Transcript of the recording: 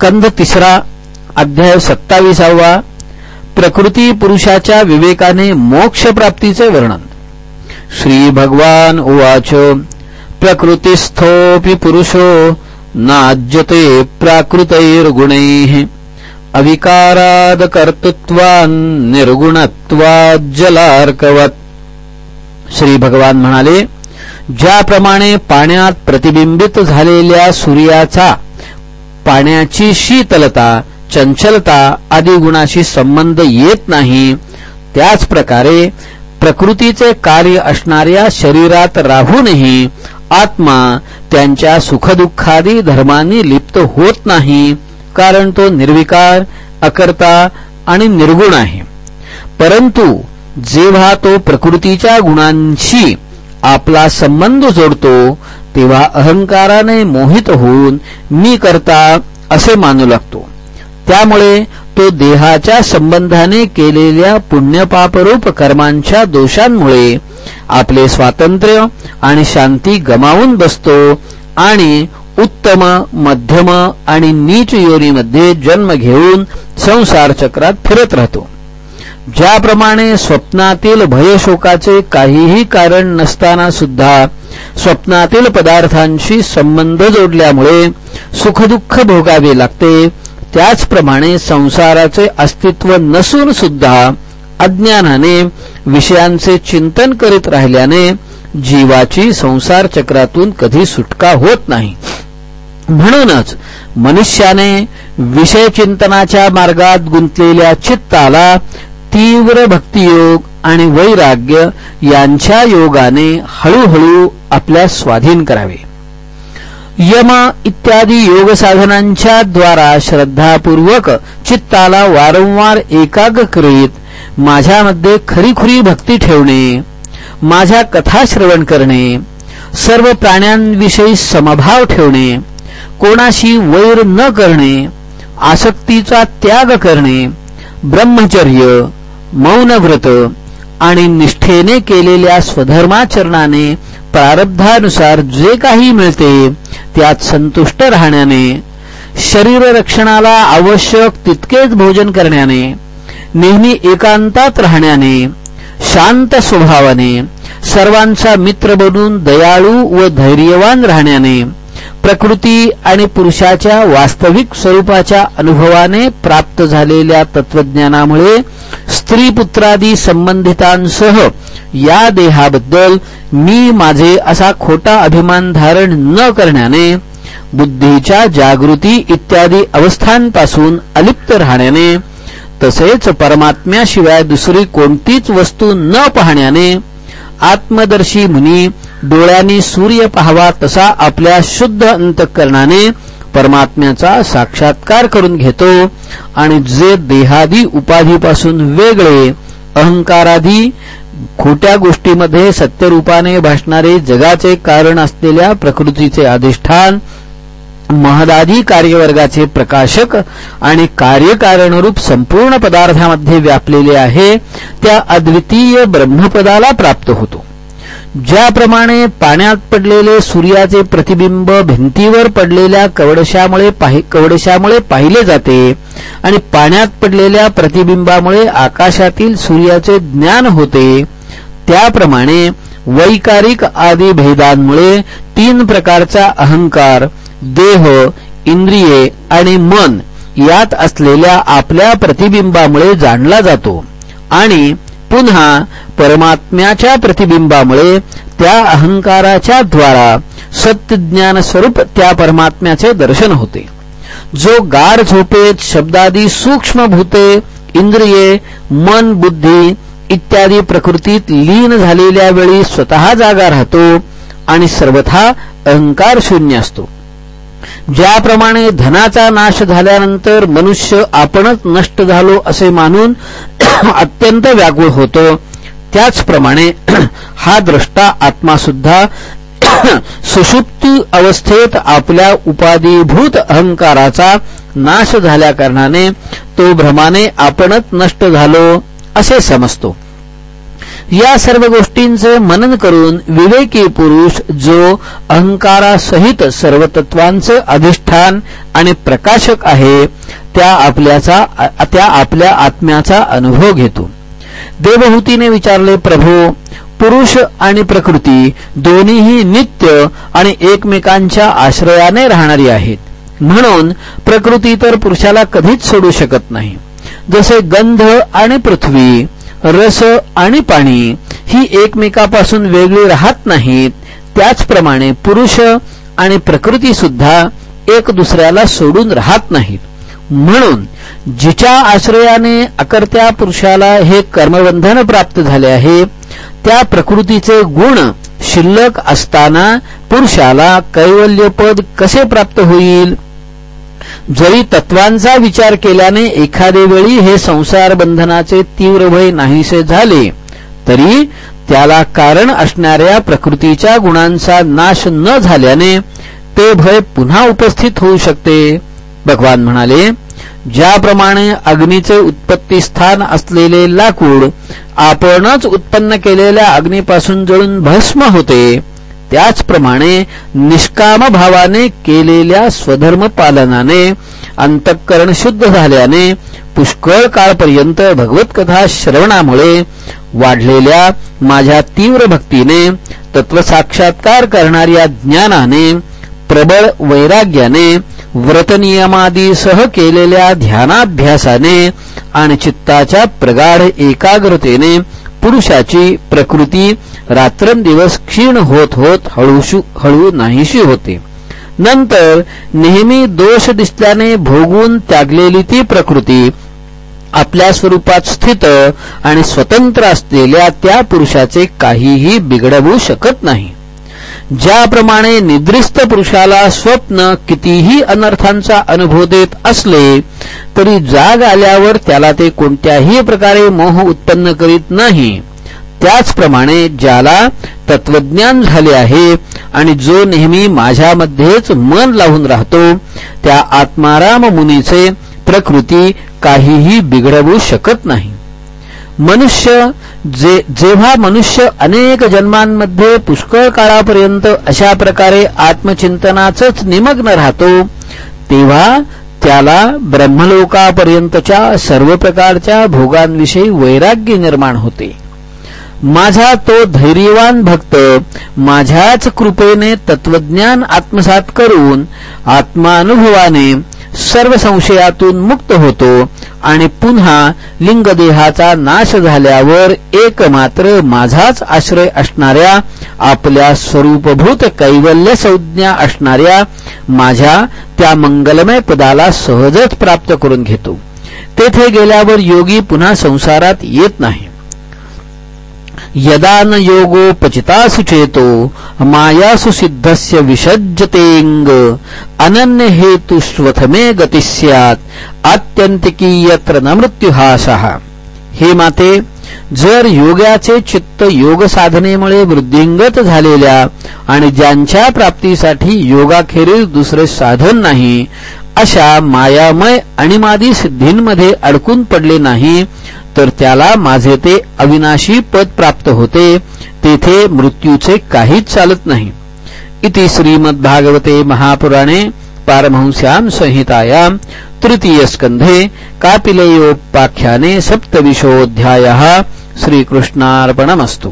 स्कंद तिसरा अध्याय सत्ताविसावा प्रकृती पुरुषाच्या विवेकाने मोक्षप्राप्तीचे वर्णन. श्री भगवान उवाच प्रकृतीस्थोऽपि पुरुषो नाज्यते प्राकृतैर्गुणैः अविकाराद निर्गुणत्वाज्जलार्कवत श्री भगवान म्हणाले ज्याप्रमाणे पाण्यात प्रतिबिंबित झालेल्या सूर्याचा पाण्याची शीतलता चंचलता आदी गुणाशी संबंध येत नाही. त्याच प्रकारे प्रकृतीचे कार्य असणाऱ्या शरीरात राहूनही आत्मा त्यांच्या सुखदुःखादी धर्मांनी लिप्त होत नाही कारण तो निर्विकार अकर्ता आणि निर्गुण आहे. परंतु जेव्हा तो प्रकृतीच्या गुणांशी आपला संबंध जोडतो तेव्हा अहंकाराने मोहित होऊन मी करता असे मानू लागतो. त्यामुळे तो देहाच्या संबंधाने केलेल्या पुण्यपापरूप कर्मांच्या दोषांमुळे आपले स्वातंत्र्य आणि शांती गमावून बसतो आणि उत्तम मध्यम आणि नीच योनीमध्ये जन्म घेऊन संसार चक्रात फिरत राहतो. ज्याप्रमाणे स्वप्नातील भयशोकाचे काहीही कारण नसताना सुद्धा स्वप्नातील पदार्थांशी संबंध जोडल्यामुळे सुखदुःख भोगावे लागते. त्याचप्रमाणे संसाराचे अस्तित्व नसून सुद्धा अज्ञानाने विषयांचे चिंतन करीत राहिल्याने जीवाची संसार चक्रातून कधी सुटका होत नाही. म्हणूनच मनुष्याने विषय चिंतनाच्या मार्गात गुंतलेल्या चित्ताला तीव्र भक्तियोग आणि वैराग्य यांच्या योगाने हळूहळू आपल्या स्वाधीन करावे. यम इत्यादी योग साधनांच्या द्वारा श्रद्धापूर्वक चित्ताला वारंवार एकाग्र करीत माझ्यामध्ये खरीखुरी भक्ती ठेवणे माझ्या कथा श्रवण करणे सर्व प्राण्यांविषयी समभाव ठेवणे कोणाशी वैर न करणे आसक्तीचा त्याग करणे ब्रह्मचर्य मौनव्रत आणि निष्ठेने केलेल्या स्वधर्माचरणाने प्रारब्धानुसार जे काही मिळते त्यात संतुष्ट राहण्याने शरीर रक्षणाला आवश्यक तितकेच भोजन करण्याने नेहमी एकांतात राहण्याने शांत स्वभावाने सर्वांचा मित्र बनून दयाळू व धैर्यवान राहण्याने प्रकृती आणि पुरुषाच्या वास्तविक स्वरूपाच्या अनुभवाने प्राप्त झालेल्या तत्वज्ञानामुळे स्त्री पुत्रादी संबंधितांसह या देहाबद्दल मी माझे असा खोटा अभिमान धारण न करण्याने बुद्धीच्या जागृती इत्यादी अवस्थांपासून अलिप्त राहण्याने तसेच परमात्म्याशिवाय दुसरी कोणतीच वस्तू न पाहण्याने आत्मदर्शी मुनी डोळ्यांनी सूर्य पाहावा तसा आपल्या शुद्ध अंतकरणाने परमात्म्याचा साक्षात्कार करून घेतो आणि जे देहादी उपाधीपासून वेगळे अहंकारादी खोट्या गोष्टीमध्ये सत्यरूपाने भासणारे जगाचे कारण असलेल्या प्रकृतीचे अधिष्ठान महदादी कार्यवर्गाचे प्रकाशक आणि कार्यकारणरूप संपूर्ण पदार्थामध्ये व्यापलेले आहे त्या अद्वितीय ब्रह्मपदाला प्राप्त होतो. ज्याप्रमाणे पाण्यात पडलेले सूर्याचे प्रतिबिंब भिंतीवर पडलेल्या कवडशामुळे कवडशामुळे पाहिले जाते आणि पाण्यात पडलेल्या प्रतिबिंबामुळे आकाशातील सूर्याचे ज्ञान होते. त्याप्रमाणे वैकारिक आदी भेदांमुळे तीन प्रकारचा अहंकार देह इंद्रिये आणि मन यात असलेल्या आपल्या प्रतिबिंबामुळे जाणला जातो. आणि पुन्हा परमात्म्याच्या प्रतिबिंबामुळे त्या अहंकाराच्या द्वारा सत्यज्ञान स्वरूप त्या परमात्म्याचे दर्शन होते. जो गार झोपेत शब्दादी सूक्ष्म भूते इंद्रिये मन बुद्धी इत्यादी प्रकृतीत लीन झालेल्या वेळी स्वतः जागा राहतो आणि सर्वथा अहंकार शून्य असतो. ज्याप्रमाणे धनाचा नाश झाल्यानंतर मनुष्य आपणच नष्ट झालो असे मानून अत्यंत व्याकुळ होतो. त्याचप्रमाणे हा द्रष्टा आत्मा सुद्धा सुषुप्ती अवस्थेत आपल्या उपाधीभूत अहंकाराचा नाश झाल्या कारणाने तो भ्रमाने आपणच नष्ट झालो असे समजतो. या सर्व गोष्टींचे मनन करून विवेकी पुरुष जो अहंकारासहित सर्व तत्वांचे अधिष्ठान आणि प्रकाशक आहे त्या आपल्याचा त्या आपल्या आत्म्याचा अनुभव घेतो. देवहूतीने विचारले प्रभू पुरुष आणि प्रकृती दोन्हीही नित्य आणि एकमेकांच्या आश्रयाने राहणारी आहेत. म्हणून प्रकृती तर पुरुषाला कधीच सोडू शकत नाही. जसे गंध आणि पृथ्वी रस आणि पाणी ही एकमेकापासून वेगळी राहत नाहीत. त्याचप्रमाणे पुरुष आणि प्रकृती सुद्धा एक दुसऱ्याला सोडून राहत नाहीत. म्हणून जिच्या आश्रयाने अकर्त्या पुरुषाला हे कर्मबंधन प्राप्त झाले आहे त्या प्रकृतीचे गुण शिल्लक असताना पुरुषाला कैवल्यपद कसे प्राप्त होईल? जरी तत्वांचा विचार केल्याने एखादे वेळी हे संसार बंधनाचे तीव्र भय नाहीसे झाले तरी त्याला कारण असणाऱ्या प्रकृतीच्या गुणांचा नाश न झाल्याने ते भय पुन्हा उपस्थित होऊ शकते. भगवान म्हणाले ज्याप्रमाणे अग्नीचे उत्पत्ती स्थान असलेले लाकूड आपणच उत्पन्न केलेल्या अग्नीपासून जळून भस्म होते त्याचप्रमाणे निष्काम भावाने केलेल्या स्वधर्म पालनाने अंतःकरण शुद्ध झाल्याने पुष्कळ काळपर्यंत भगवतकथा श्रवणामुळे वाढलेल्या माझ्या तीव्र भक्तीने तत्वसाक्षात्कार करणाऱ्या ज्ञानाने प्रबळ वैराग्याने व्रतनियमादीसह केलेल्या ध्यानाभ्यासाने आणि चित्ताच्या प्रगाढ एकाग्रतेने पुरुषाची प्रकृती रात्रंदिवस क्षीण होत होत हळूशू हळू नाहीशी होते. नंतर नेहमी दोष दिसल्याने भोगून त्यागलेली ती प्रकृती आपल्या स्वरूपात स्थित आणि स्वतंत्र असलेल्या त्या पुरुषाचे काहीही बिघडवू शकत नाही. ज्याप्रमाणे निद्रिस्त पुरुषाला स्वप्न कितीही अनर्थांचा अनुभव देत असले तरी जाग आल्यावर त्याला ते कोणत्याही प्रकारे मोह उत्पन्न करीत नाही. त्याचप्रमाणे ज्याला तत्वज्ञान झाले आहे आणि जो नेहमी माझ्यामध्येच मन लावून राहतो त्या आत्माराम मुनीचे प्रकृती काहीही बिघडवू शकत नाही. मनुष्य जे जेव्हा मनुष्य अनेक जन्मांमध्ये पुष्कळ काळापर्यंत अशा प्रकारे आत्मचिंतनाच निमग्न राहतो तेव्हा त्याला ब्रह्मलोकापर्यंतच्या सर्व प्रकारच्या भोगांविषयी वैराग्य निर्माण होते. माझा तो धैर्यवान भक्त माझ्याच कृपेने तत्वज्ञान आत्मसात करून आत्मानुभवाने सर्व संशयातून मुक्त होतो आणि पुन्हा लिंगदेहाचा नाश झाल्यावर एकमात्र माझाच आश्रय असणाऱ्या आपल्या स्वरूपभूत कैवल्य संज्ञा असणाऱ्या माझ्या त्या मंगलमय पदाला सहजच प्राप्त करून घेतो. तेथे गेल्यावर योगी पुन्हा संसारात येत नाही. यदान न योगोपचितासु चेतो मायासु सिद्धस्य विसज्जतेंग अनन्य हेतुष्वथमे गती स्यात् आत्यंतिकी यत्र न मृत्युहासः। हे माते जर योगाचे चित्त योग साधनेमुळे वृद्धिंगत झालेल्या आणि ज्यांच्या प्राप्तीसाठी योगाखेरीज दुसरे साधन नाही अशा मायामय अणिमादी सिद्धींमध्ये अडकून पडले नाही तर त्याला माझे ते अविनाशी पद प्राप्त होते. तेथे मृत्यूचे काहीच चालत नाही. इति श्रीमद्भागवते महापुराणे पारमहंस्यां संहितायां तृतीयस्कन्धे कापिलेयोपाख्याने सप्तविशोऽध्यायः. श्रीकृष्णार्पणमस्तु.